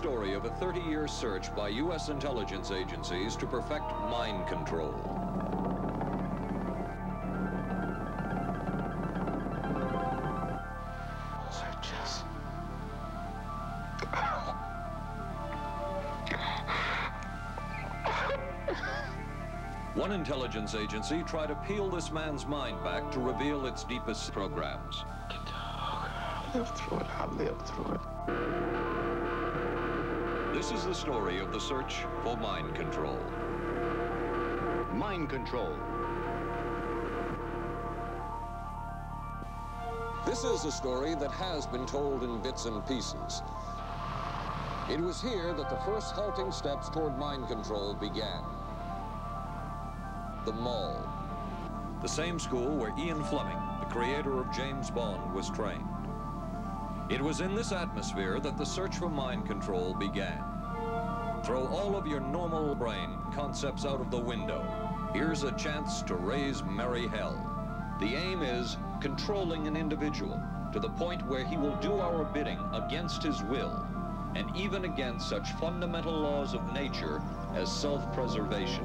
Story of a 30-year search by U.S. intelligence agencies to perfect mind control. One intelligence agency tried to peel this man's mind back to reveal its deepest programs. I've lived through it. I've lived through it. This is the story of the search for mind control. Mind control. This is a story that has been told in bits and pieces. It was here that the first halting steps toward mind control began. The Mall. The same school where Ian Fleming, the creator of James Bond, was trained. It was in this atmosphere that the search for mind control began. Throw all of your normal brain concepts out of the window. Here's a chance to raise merry hell. The aim is controlling an individual to the point where he will do our bidding against his will and even against such fundamental laws of nature as self-preservation.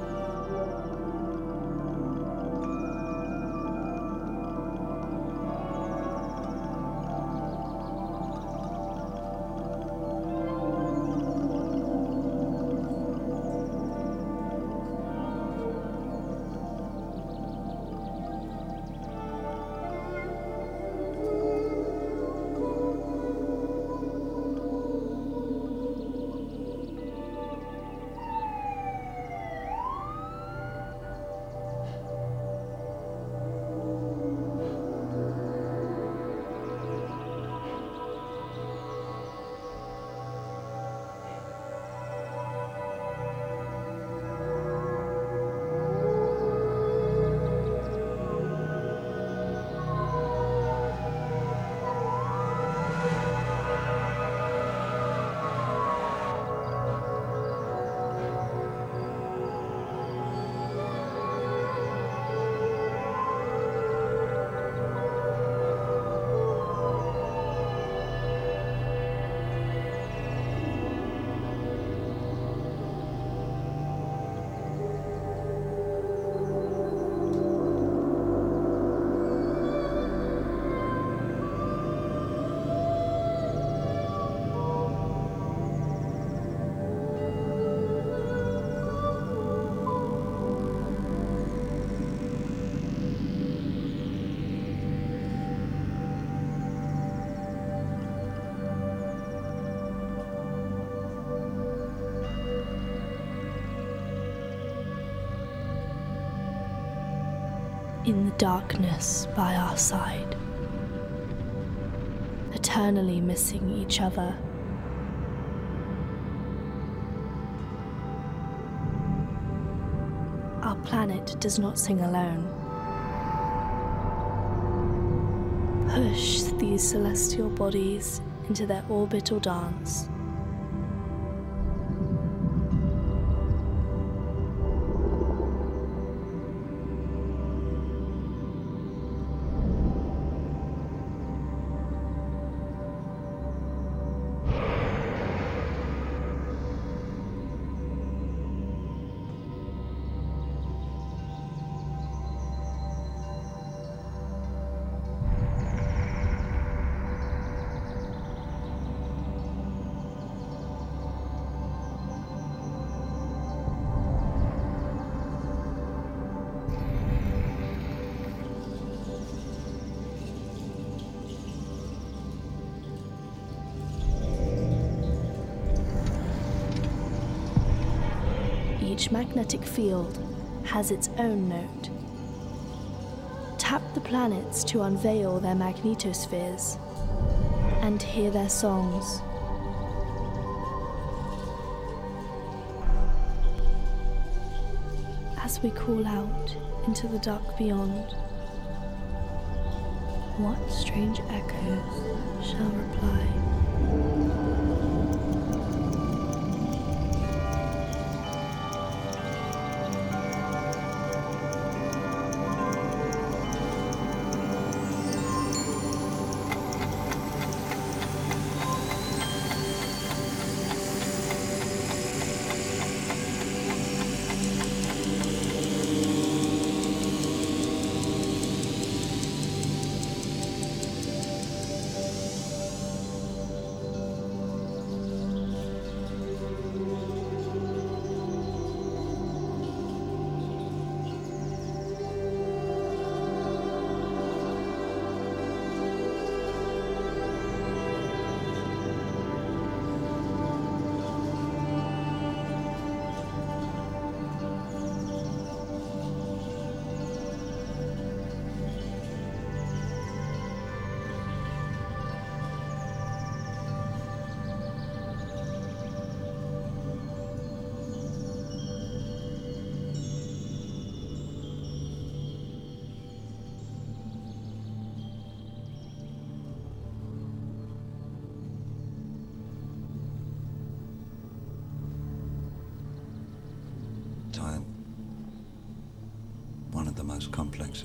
In the darkness by our side, eternally missing each other. Our planet does not sing alone. Push these celestial bodies into their orbital dance. Each magnetic field has its own note. Tap the planets to unveil their magnetospheres and hear their songs. As we call out into the dark beyond, what strange echoes shall reply?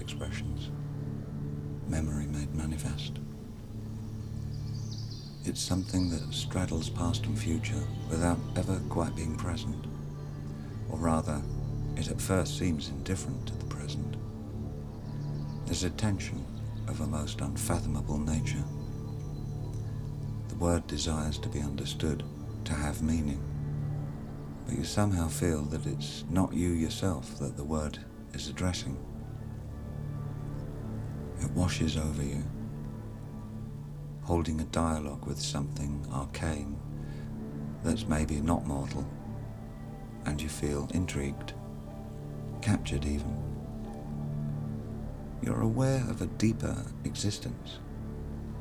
Expressions, memory made manifest. It's something that straddles past and future without ever quite being present. Or rather, it at first seems indifferent to the present. There's a tension of a most unfathomable nature. The word desires to be understood, to have meaning. But you somehow feel that it's not you yourself that the word is addressing. Washes over you, holding a dialogue with something arcane that's maybe not mortal, and you feel intrigued, captured even. You're aware of a deeper existence,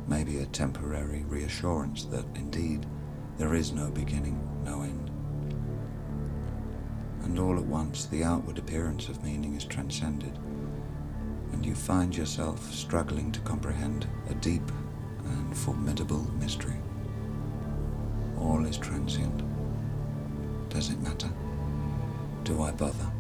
maybe a temporary reassurance that indeed there is no beginning, no end. And all at once the outward appearance of meaning is transcended, and you find yourself struggling to comprehend a deep and formidable mystery. All is transient. Does it matter? Do I bother?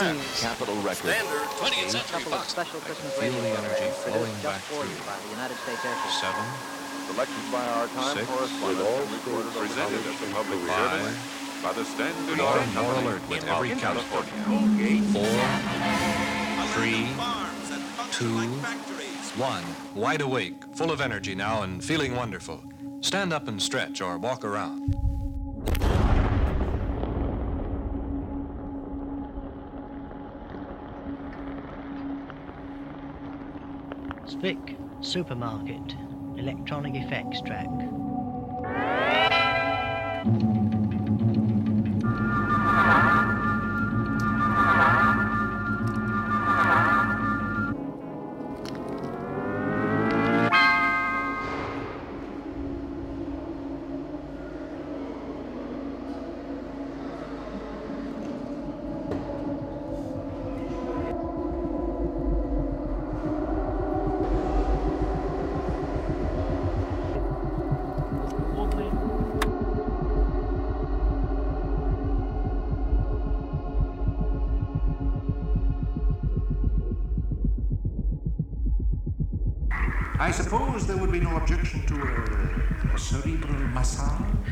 Westinghouse Capitol Records. Standard 20th century couple of box. special Christmas Feel radio the energy flowing back just for you through. by the United States Air Force. Seven, Selected by our time Six. correspondent With and recorded Presented at the public five, service by the Standard more, Oil more Company alert with of every count. California. Four, three, two, one. Wide awake, full of energy now, and feeling wonderful. Stand up and stretch or walk around. Spic Supermarket Electronic Effects Track. There would be no objection to a, a cerebral massage.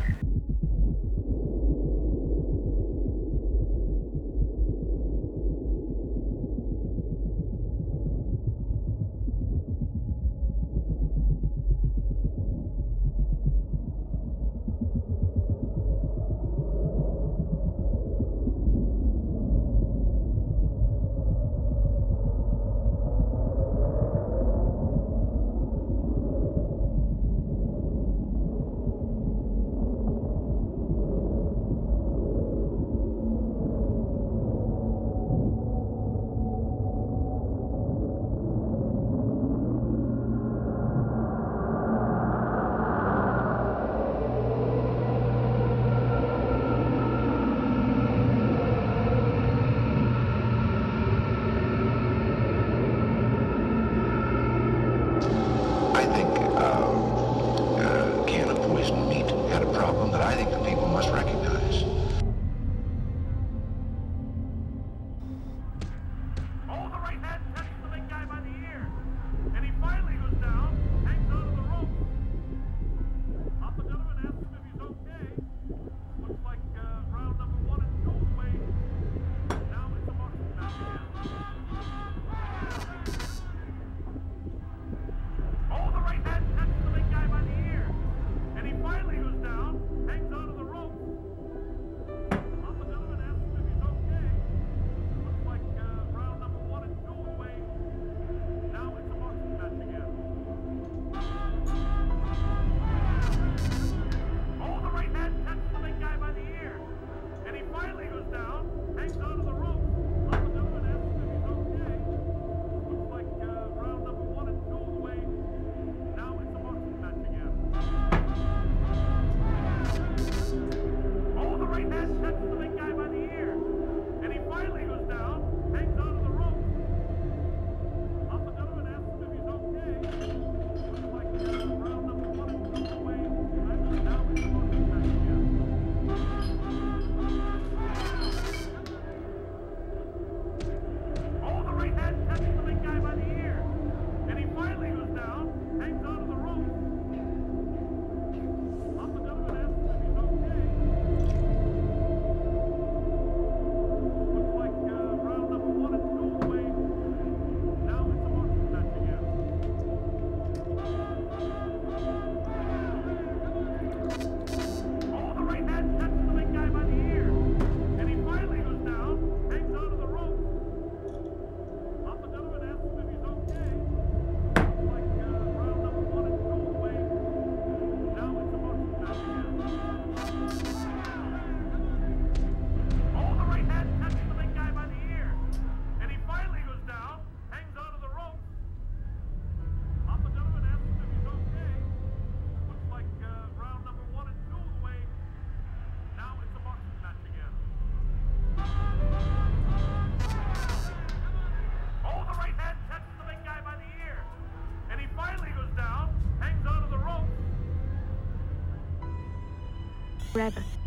Forever.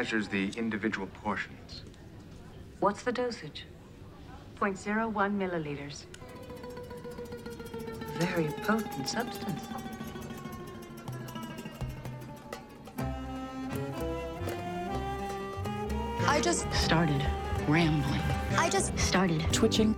Measures the individual portions. What's the dosage? 0.01 milliliters. Very potent substance. I just started rambling. I just started twitching.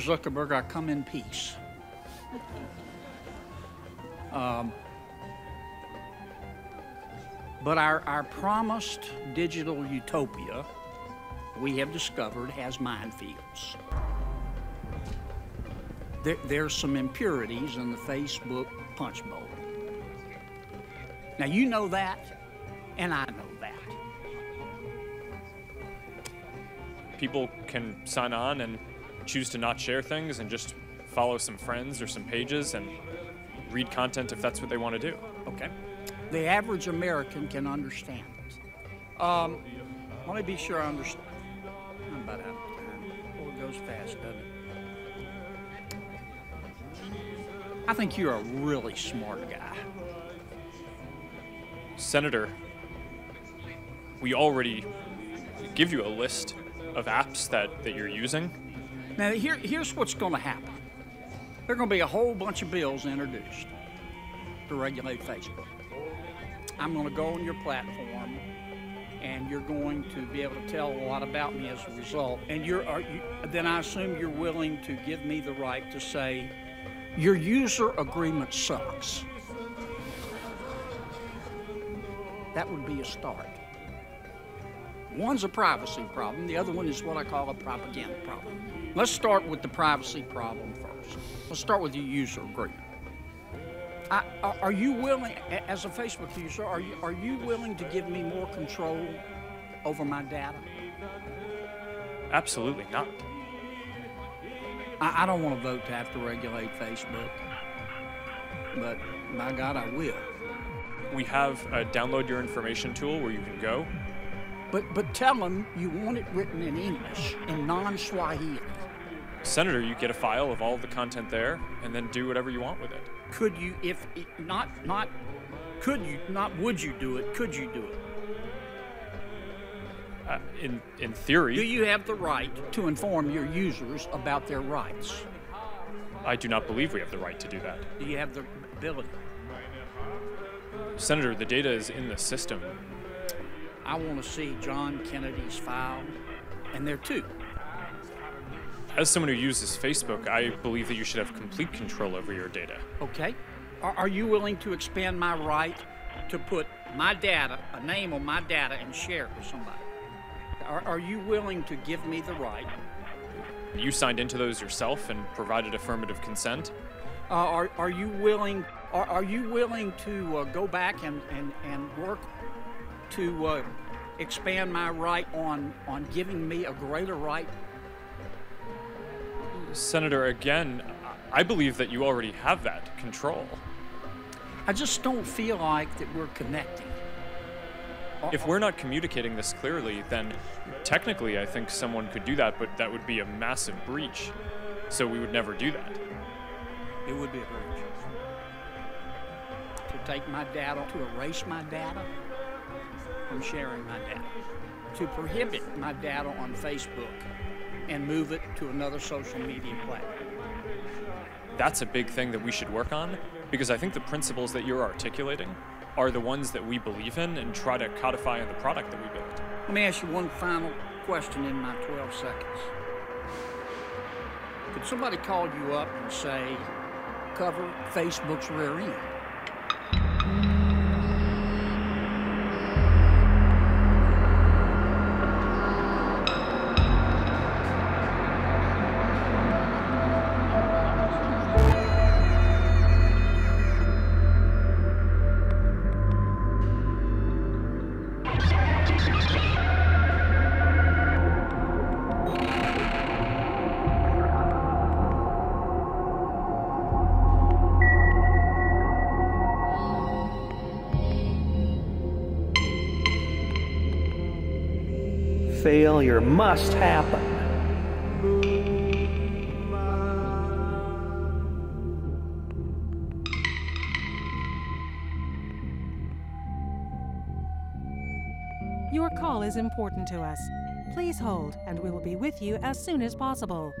Mr. Zuckerberg, I come in peace. Um, but our, our promised digital utopia, we have discovered, has minefields. There, there's some impurities in the Facebook punch bowl. Now, you know that, and I know that. People can sign on and choose to not share things and just follow some friends or some pages and read content if that's what they want to do. Okay. The average American can understand it. Um, let me be sure I understand. I'm about out of time. Oh, it goes fast, doesn't it? I think you're a really smart guy. Senator, we already give you a list of apps that, that you're using. Now, here, here's what's going to happen. There are going to be a whole bunch of bills introduced to regulate Facebook. I'm going to go on your platform, and you're going to be able to tell a lot about me as a result. And you're, are you, then I assume you're willing to give me the right to say, your user agreement sucks. That would be a start. One's a privacy problem, the other one is what I call a propaganda problem. Let's start with the privacy problem first. Let's start with your user agreement. I, are you willing, as a Facebook user, are you, are you willing to give me more control over my data? Absolutely not. I, I don't want to vote to have to regulate Facebook, but by God, I will. We have a download your information tool where you can go. But, but tell them you want it written in English, in non Swahili. Senator, you get a file of all the content there and then do whatever you want with it. Could you, if not, not, could you, not would you do it, could you do it? Uh, in, in theory. Do you have the right to inform your users about their rights? I do not believe we have the right to do that. Do you have the ability? Senator, the data is in the system. I want to see John Kennedy's file, and there too. As someone who uses Facebook, I believe that you should have complete control over your data. Okay. Are, are you willing to expand my right to put my data, a name on my data, and share it with somebody? Are, are you willing to give me the right? You signed into those yourself and provided affirmative consent. Uh, are, are you willing? Are, are you willing to uh, go back and, and, and work to uh, expand my right on on giving me a greater right Senator, again, I believe that you already have that control. I just don't feel like that we're connecting. If we're not communicating this clearly, then technically I think someone could do that, but that would be a massive breach. So we would never do that. It would be a breach. To take my data, to erase my data from sharing my data, to prohibit my data on Facebook and move it to another social media platform. That's a big thing that we should work on because I think the principles that you're articulating are the ones that we believe in and try to codify in the product that we build. Let me ask you one final question in my 12 seconds. Could somebody call you up and say, cover Facebook's rear end? Must happen. Your call is important to us. Please hold, and we will be with you as soon as possible.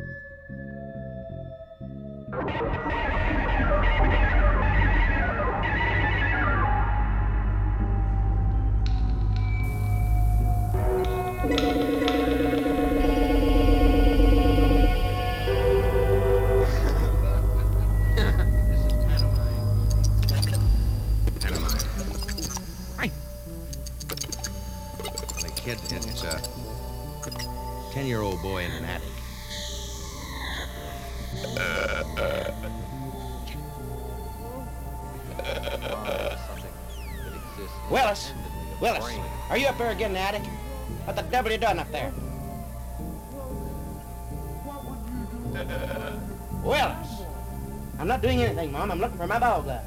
The attic? What the devil are you doing up there? Willis! I'm not doing anything, Mom. I'm looking for my ball glove.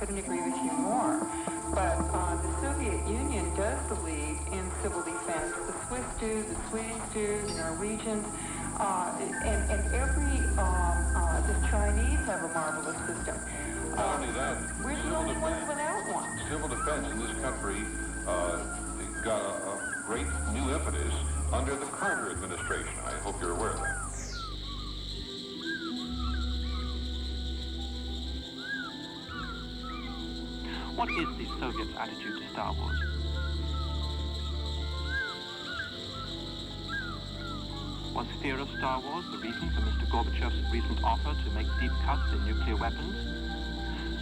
Couldn't agree with you more. But uh, the Soviet Union does believe in civil defense. The Swiss do, the Swedes do, the Norwegians, uh, and, and every, um, uh, the Chinese have a marvelous system. Not only that, We're the only ones defense, without one. civil defense in this country uh, got a, a great new impetus under the Carter administration. I hope you're aware of that. What is the Soviets' attitude to Star Wars? Was fear of Star Wars the reason for Mr. Gorbachev's recent offer to make deep cuts in nuclear weapons?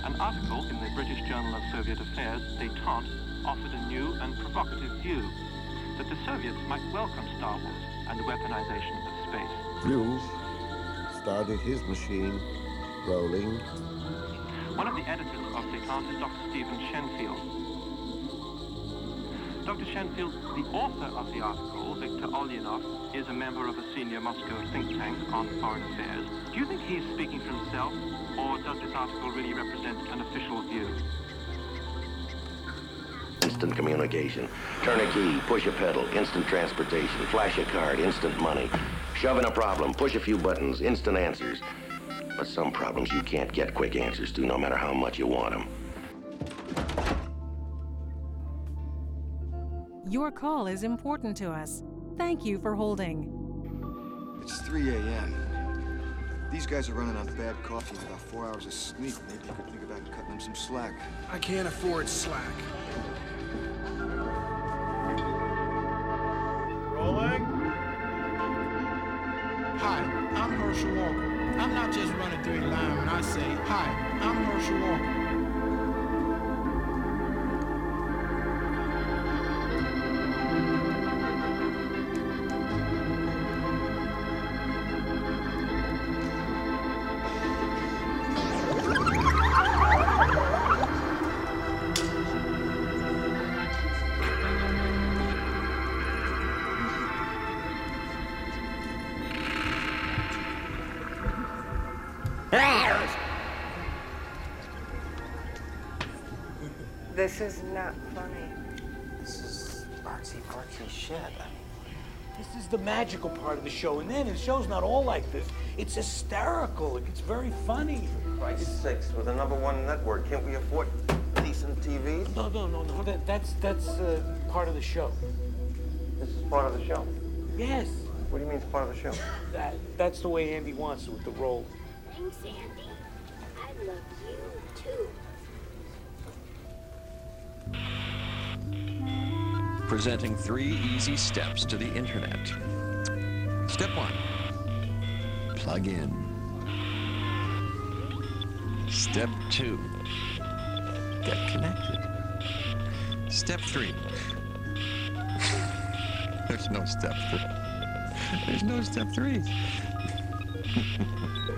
An article in the British Journal of Soviet Affairs, Détente, offered a new and provocative view that the Soviets might welcome Star Wars and the weaponization of space. Blue started his machine rolling. One of the editors of Détente is Dr. Stephen Shenfield. Dr. Shenfield, the author of the article, Viktor Olyanov, is a member of a senior Moscow think tank on foreign affairs. Do you think he's speaking for himself, or does this article really represent an official view? Instant communication. Turn a key, push a pedal, instant transportation. Flash a card, instant money. Shove in a problem, push a few buttons, instant answers. But some problems you can't get quick answers to, no matter how much you want them. Your call is important to us. Thank you for holding. It's 3 a.m. These guys are running on bad coffee and about four hours of sleep. Maybe you could think about cutting them some slack. I can't afford slack. Line when I say, Hi, I'm Herschel Walker. This is not funny. This is artsy fartsy shit. I mean, This is the magical part of the show, and then the show's not all like this. It's hysterical. It gets very funny. For Christ's sakes, we're the number one network. Can't we afford decent TV? No, no, no, no. That, that's that's uh, part of the show. This is part of the show. Yes. What do you mean it's part of the show? That that's the way Andy wants it with the role. Thanks, Andy. I love you too. Presenting three easy steps to the internet. Step one plug in. Step two get connected. Step three there's no step three. There's no step three.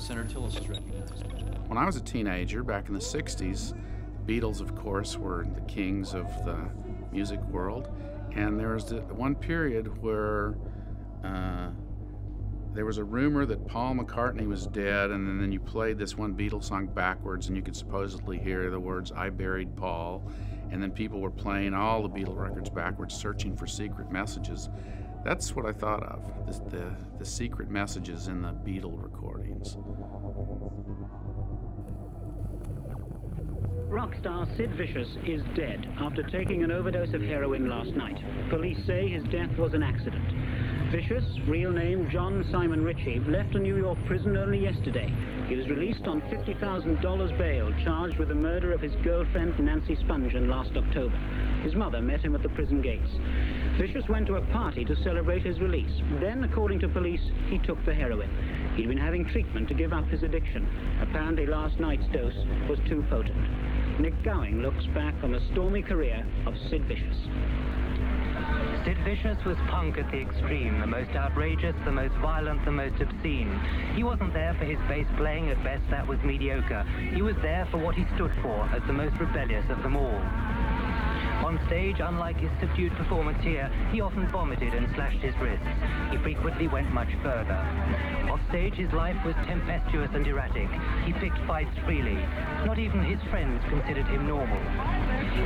Senator Tillis is recognized. When I was a teenager back in the 60s, the Beatles, of course, were the kings of the music world. And there was one period where uh, there was a rumor that Paul McCartney was dead, and then you played this one Beatles song backwards, and you could supposedly hear the words, I buried Paul. And then people were playing all the Beatle records backwards, searching for secret messages. That's what I thought of the, the, the secret messages in the Beatle recordings. Rock star Sid Vicious is dead after taking an overdose of heroin last night. Police say his death was an accident. Vicious, real name John Simon Ritchie, left a New York prison only yesterday. He was released on $50,000 bail, charged with the murder of his girlfriend Nancy Spungen last October. His mother met him at the prison gates. Vicious went to a party to celebrate his release. Then, according to police, he took the heroin. He'd been having treatment to give up his addiction. Apparently, last night's dose was too potent. Nick Gowing looks back on the stormy career of Sid Vicious. Sid Vicious was punk at the extreme, the most outrageous, the most violent, the most obscene. He wasn't there for his bass playing, at best that was mediocre. He was there for what he stood for, as the most rebellious of them all. On stage, unlike his subdued performance here, he often vomited and slashed his wrists. He frequently went much further. Off stage, his life was tempestuous and erratic. He picked fights freely. Not even his friends considered him normal.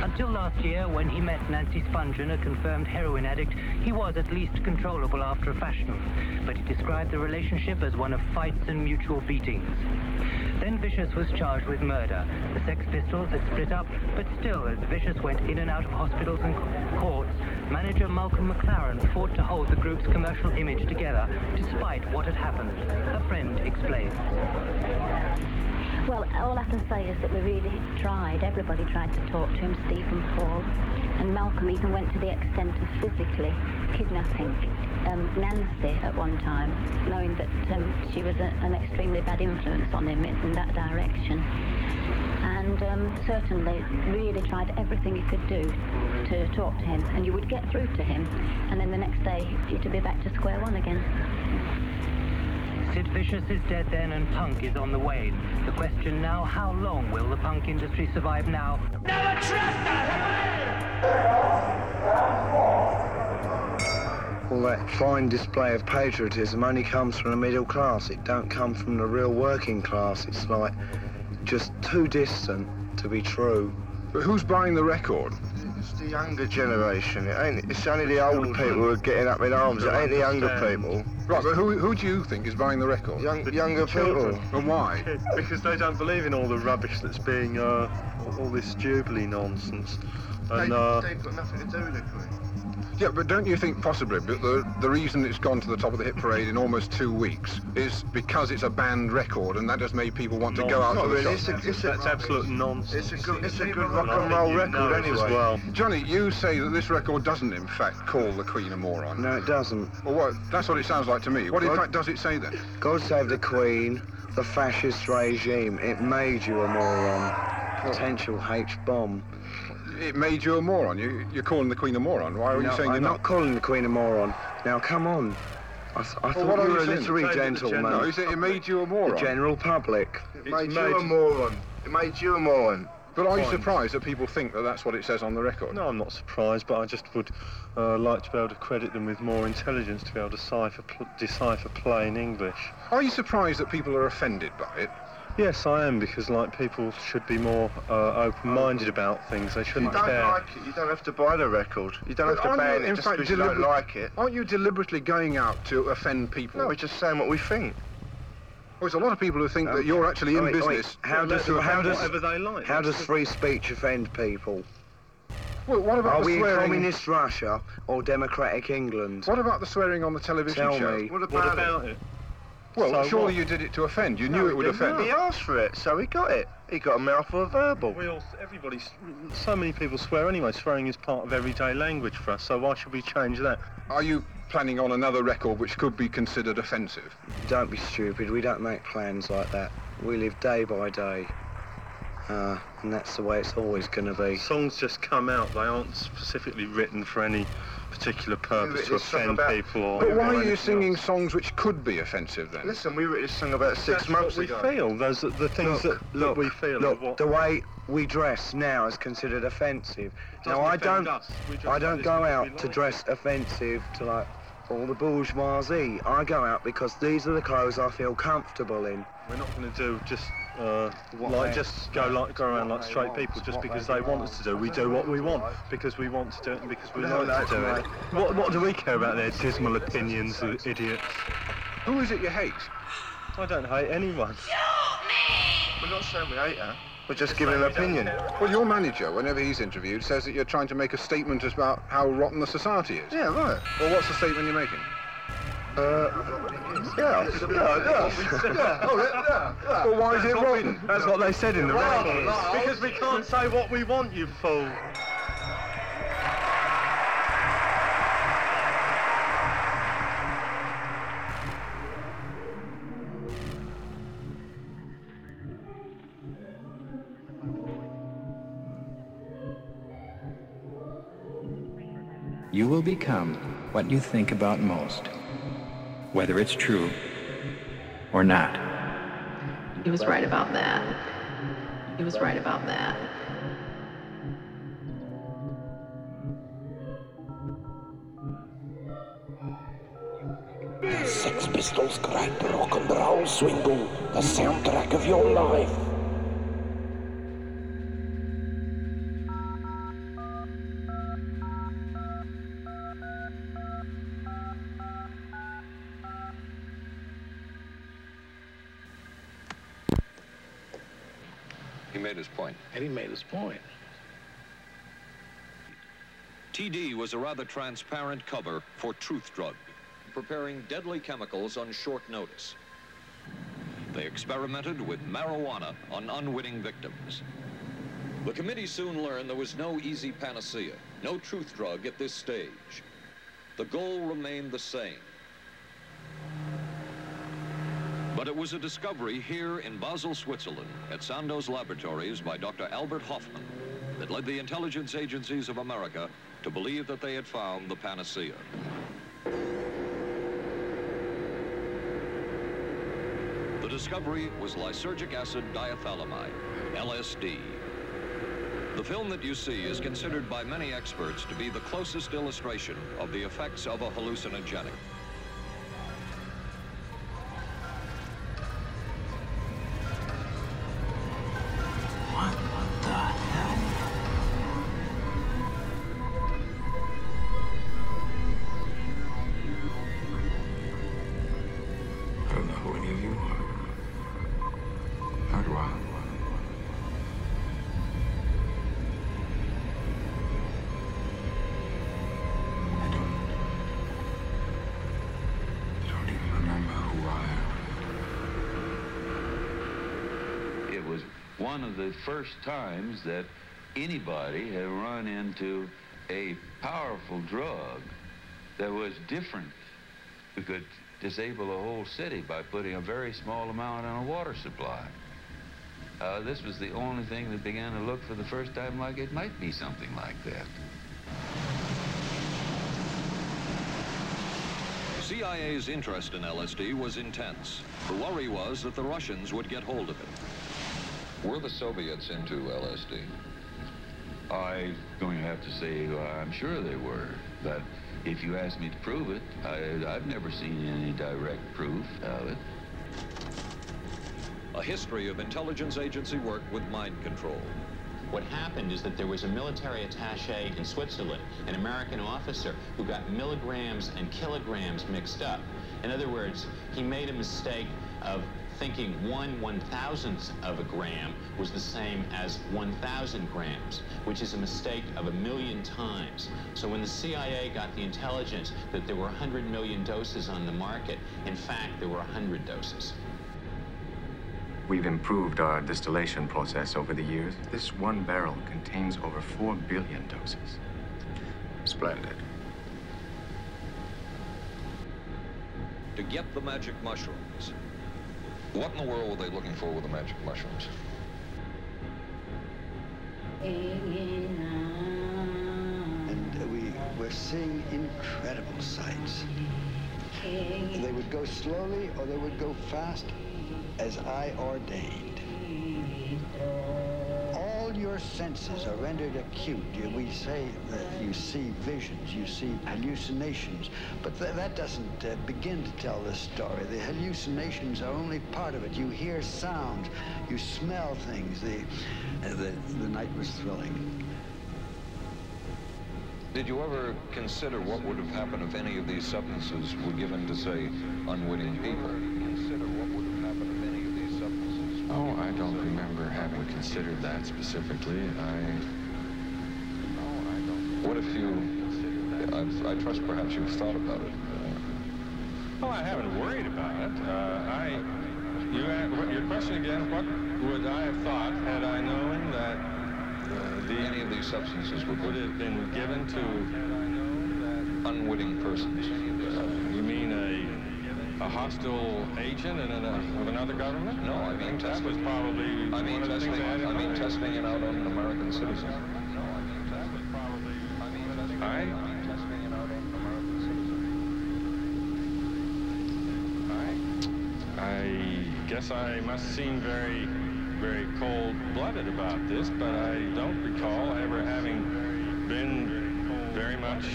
Until last year, when he met Nancy Spungen, a confirmed heroin addict, he was at least controllable after a fashion. But he described the relationship as one of fights and mutual beatings. Then Vicious was charged with murder. The Sex Pistols had split up, but still, as Vicious went in and out of hospitals and courts, manager Malcolm McLaren fought to hold the group's commercial image together, despite what had happened. A friend explains. Well, all I can say is that we really tried. Everybody tried to talk to him, Stephen Paul. And Malcolm even went to the extent of physically kidnapping um, Nancy at one time, knowing that um, she was a, an extremely bad influence on him in that direction. And um, certainly really tried everything he could do to talk to him. And you would get through to him, and then the next day you'd be back to square one again. Sid Vicious is dead then and punk is on the wane. The question now, how long will the punk industry survive now? Never All that fine display of patriotism only comes from the middle class. It don't come from the real working class. It's like just too distant to be true. But who's buying the record? It's the younger generation. It ain't. It's only the old people who are getting up in arms. It ain't the younger people. Right, but who, who do you think is buying the record? Young, younger people. And why? because they don't believe in all the rubbish that's being, uh, all this jubilee nonsense. And, they, uh, they've got nothing to do with it. Chris. Yeah, but don't you think possibly but the, the reason it's gone to the top of the hit parade in almost two weeks is because it's a banned record and that has made people want to go out Not to the really, shops? it's a- it's a- That's absolute nonsense. It's a good, it's a good rock and think roll you record know anyway. as well. Johnny, you say that this record doesn't in fact call the Queen a moron. No, it doesn't. Well, what? That's what it sounds like to me. What in God- fact does it say then? God save the Queen, the fascist regime. It made you a moron. Potential H-bomb. It made you a moron. You, you're calling the Queen a moron. Why are no, you saying I'm you're not calling the Queen a moron. Now, come on. I, th- I Well, thought what you were a literary Say gentleman. No, he said it made you a moron. The general public. It made you a moron. It made you a moron. But are you surprised that people think that that's what it says on the record? No, I'm not surprised, but I just would uh, like to be able to credit them with more intelligence to be able to decipher, pl- decipher plain English. Are you surprised that people are offended by it? Yes, I am, because like people should be more uh, open-minded about things. They you shouldn't don't care. like it, you don't have to buy the record. You don't But have to aren't ban you, it in just fact, because you don't like it. Aren't you deliberately going out to offend people? No, we're just saying what we think. Well, there's a lot of people who think that you're actually in Wait, wait, business. How does offend how does whatever they like. how does free speech offend people? Well, what about Are the we in communist Russia or democratic England? What about the swearing on the television Tell show? me. What What about, about it? it? Well, So surely what? you did it to offend. You No, knew it would didn't. offend. He asked for it, so he got it. He got a mouthful of verbal. We all, everybody, so many people swear anyway. Swearing is part of everyday language for us, so why should we change that? Are you planning on another record which could be considered offensive? Don't be stupid. We don't make plans like that. We live day by day. Uh, and that's the way it's always going to be. Songs just come out. They aren't specifically written for any particular purpose to written a song offend about- people or. But why are you singing else. songs which could be offensive then? Listen, we wrote this song about six That's months what we ago. feel. Those are the things Look, that, look, that we feel. Look, the way we dress now is considered offensive. Now I don't. We I don't go out to dress offensive to like all the bourgeoisie. I go out because these are the clothes I feel comfortable in. We're not going to do just uh, What like just go like go around like straight people just because they want us to do. We do what we want because we want to do it and because we No, like to do that's it. What what do we care about their dismal opinions, of idiots? Who is it you hate? I don't hate anyone. We're not saying we hate her. We're just giving an opinion. Well, your manager, whenever he's interviewed, says that you're trying to make a statement about how rotten the society is. Yeah, right. Well, what's the statement you're making? Uh, yeah, yeah, yeah, yeah, oh, yeah, yeah, yeah. Well, why is it That's what? That's what they said in the Right, record. right. Because we can't say what we want, you fool. You will become what you think about most, whether it's true or not. He was right about that. He was right about that. Sex Pistols crack rock and roll swingle, the soundtrack of your life. He made his point. And he made his point. TD was a rather transparent cover for Truth Drug, preparing deadly chemicals on short notice. They experimented with marijuana on unwitting victims. The committee soon learned there was no easy panacea, no truth drug at this stage. The goal remained the same. But it was a discovery here in Basel, Switzerland, at Sandoz Laboratories by Dr. Albert Hofmann, that led the intelligence agencies of America to believe that they had found the panacea. The discovery was lysergic acid diethylamide, LSD. The film that you see is considered by many experts to be the closest illustration of the effects of a hallucinogenic. One of the first times that anybody had run into a powerful drug that was different. We could disable a whole city by putting a very small amount on a water supply. Uh, this was the only thing that began to look for the first time like it might be something like that. CIA's interest in LSD was intense. The worry was that the Russians would get hold of it. Were the Soviets into LSD? I'm going to have to say I'm sure they were, but if you ask me to prove it, I, I've never seen any direct proof of it. A history of intelligence agency work with mind control. What happened is that there was a military attache in Switzerland, an American officer, who got milligrams and kilograms mixed up. In other words, he made a mistake of thinking one one thousandth of a gram was the same as 1,000 grams, which is a mistake of a million times. So when the CIA got the intelligence that there were 100 million doses on the market, in fact, there were 100 doses. We've improved our distillation process over the years. This one barrel contains over 4 billion doses. Splendid. To get the magic mushrooms. What in the world were they looking for with the magic mushrooms? And we were seeing incredible sights. They would go slowly or they would go fast as I ordained. Your senses are rendered acute. We say that you see visions, you see hallucinations, but th- that doesn't uh, begin to tell the story. The hallucinations are only part of it. You hear sounds, you smell things. The, uh, the, the night was thrilling. Did you ever consider what would have happened if any of these substances were given to, say, unwitting people? Consider what would have happened if any of these Oh, I don't remember having considered that specifically. I. What if you... I, I trust perhaps you've thought about it. Well, I haven't worried about it. Uh, I, you, asked, your question again, what would I have thought had I known that uh, the, any of these substances would, would have been given to unwitting persons? You mean a, hostile agent in an, uh, of another government? No, I mean that testing. was probably I mean one of the testing. things I had in I mean mind. testing it out on an American citizen. I, I guess I must seem very, very cold-blooded about this, but I don't recall ever having been very much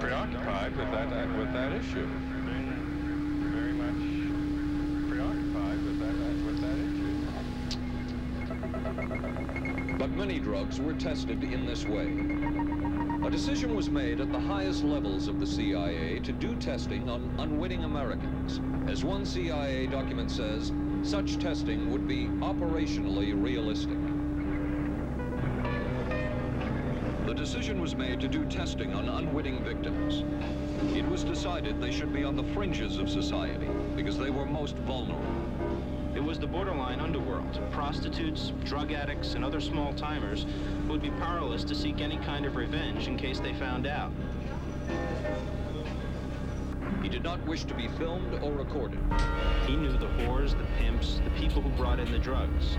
preoccupied with that, that with that issue. Very much preoccupied with that, with that issue. But many drugs were tested in this way. A decision was made at the highest levels of the CIA to do testing on unwitting Americans. As one CIA document says, such testing would be operationally realistic. The decision was made to do testing on unwitting victims. It was decided they should be on the fringes of society because they were most vulnerable. Was the borderline underworld. Prostitutes, drug addicts, and other small-timers who would be powerless to seek any kind of revenge in case they found out. He did not wish to be filmed or recorded. He knew the whores, the pimps, the people who brought in the drugs.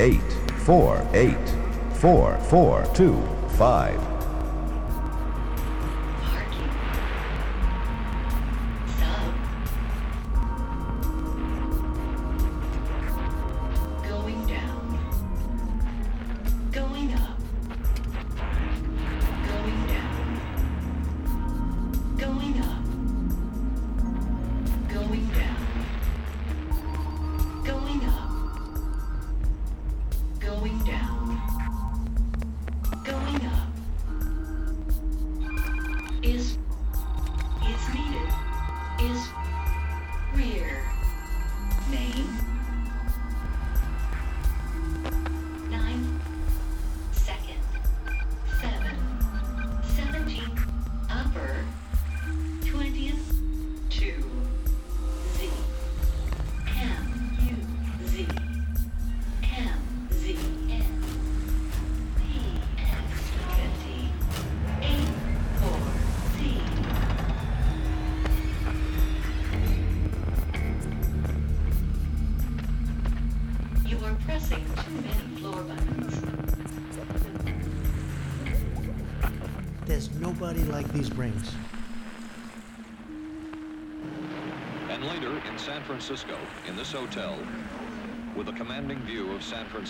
Eight four eight four four two five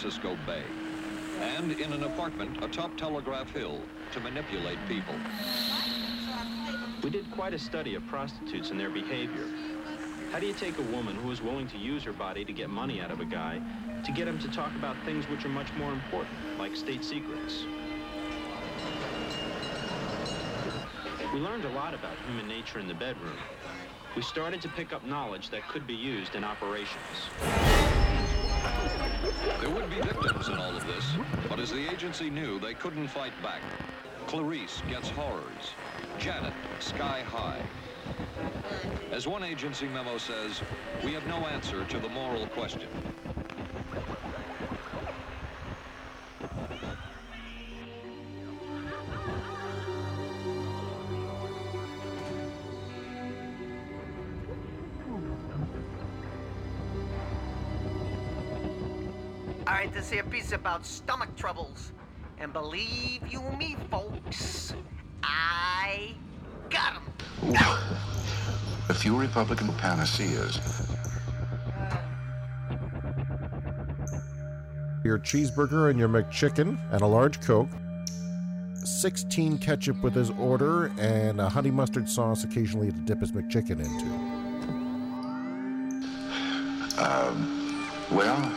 Francisco Bay. And in an apartment atop Telegraph Hill to manipulate people. We did quite a study of prostitutes and their behavior. How do you take a woman who is willing to use her body to get money out of a guy to get him to talk about things which are much more important, like state secrets? We learned a lot about human nature in the bedroom. We started to pick up knowledge that could be used in operations. There would be victims in all of this, but as the agency knew, they couldn't fight back. Clarice gets horrors. Janet, sky high. As one agency memo says, we have no answer to the moral question. All right, this piece about stomach troubles. And believe you me, folks, I got got 'em. A few Republican panaceas. Your cheeseburger and your McChicken and a large Coke. 16 ketchup with his order and a honey mustard sauce occasionally to dip his McChicken into. Um, well,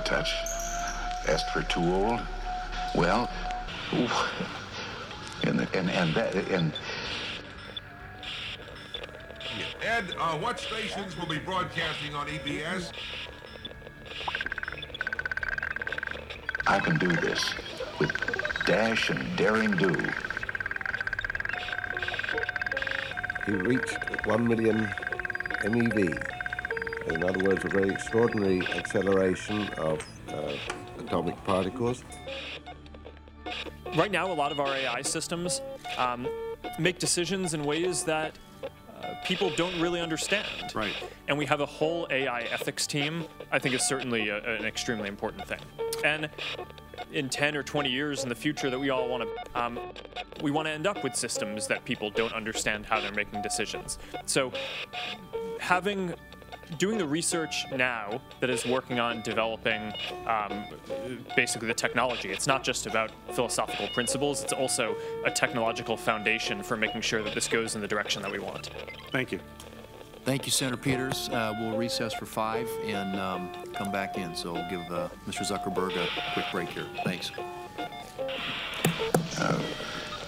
touch. Asked for too old? Well, and and and that and Ed, uh, what stations will be broadcasting on E EBS? I can do this with dash and daring do. He reached 1 million MeV. In other words, a very extraordinary acceleration of uh, atomic particles. Right now, a lot of our AI systems um, make decisions in ways that uh, people don't really understand. Right. And we have a whole AI ethics team. I think is certainly a, an extremely important thing. And in 10 or 20 years in the future that we all want to, um, we want to end up with systems that people don't understand how they're making decisions. So having doing the research now that is working on developing um, basically the technology. It's not just about philosophical principles, it's also a technological foundation for making sure that this goes in the direction that we want. Thank you. Thank you, Senator Peters. Uh, we'll recess for five and um, come back in. So we'll give uh, Mr. Zuckerberg a quick break here. Thanks. Uh,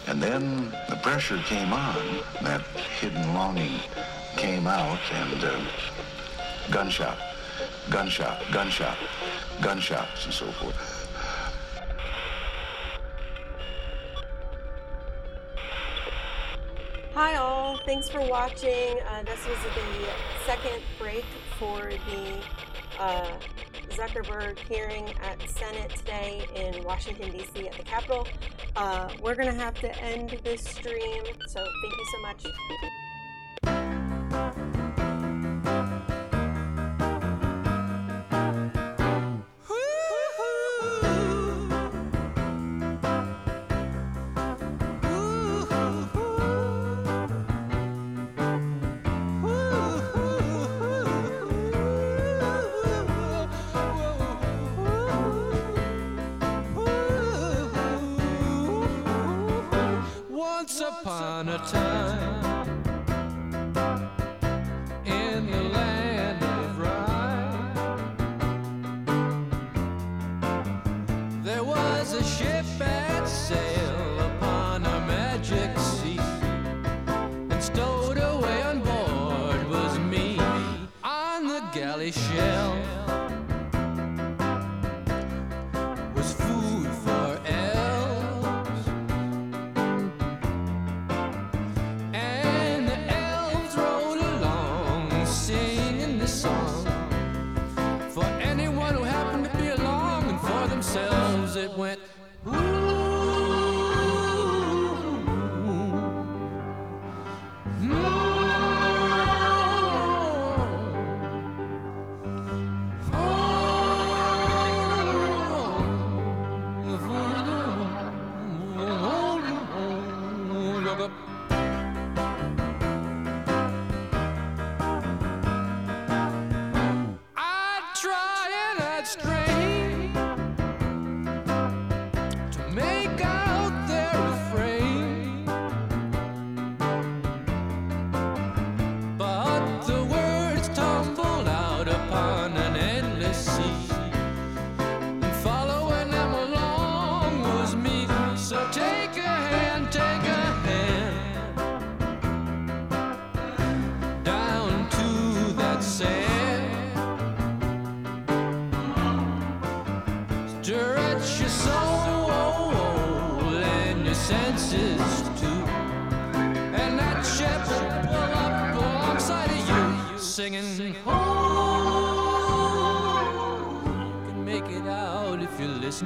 and then the pressure came on. That hidden longing came out, and uh, gunshot, gunshot, gunshot, gunshots, and so forth. Hi all, thanks for watching. Uh, this was the second break for the uh, Zuckerberg hearing at Senate today in Washington, D.C. at the Capitol. Uh, we're going to have to end this stream, so thank you so much.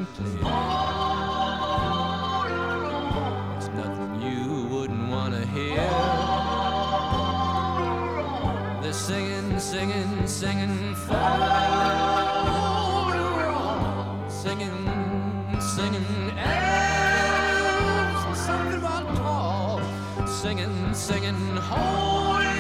Clear. It's nothing you wouldn't want to hear. They're singing, singing, singing for singing, singing elves, something about tall, singing, singing, holy.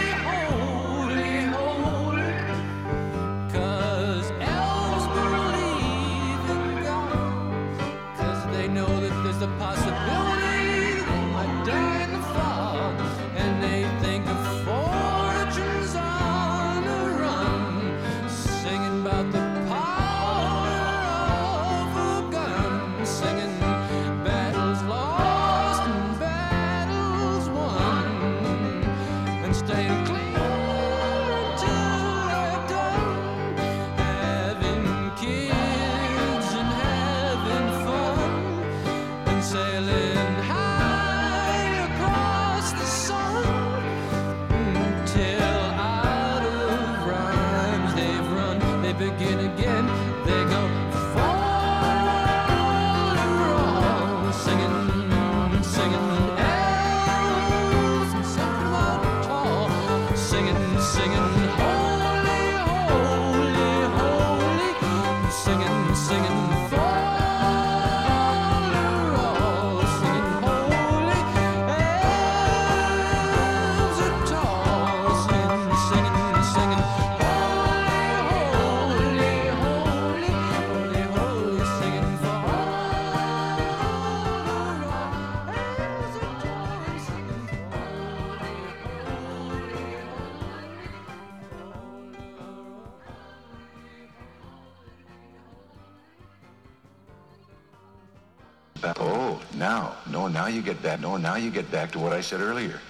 Now you get back to what I said earlier.